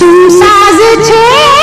तुम साज छे।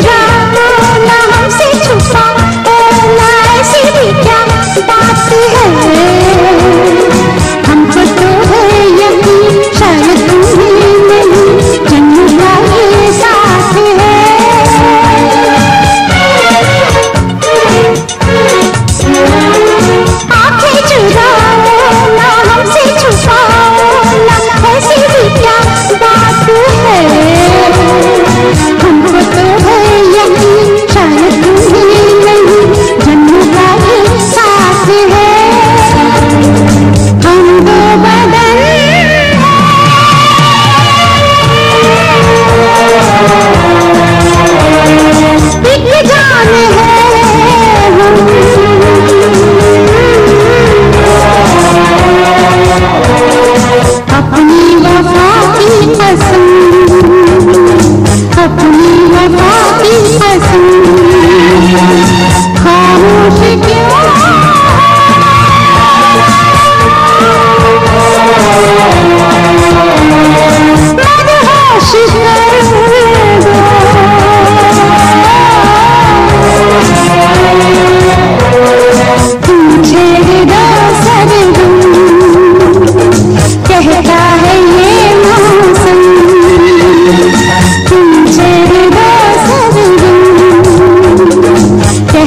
감사합니다.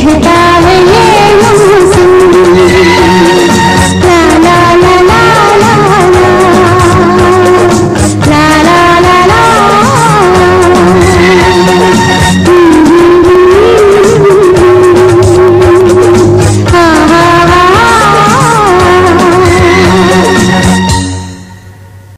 कहता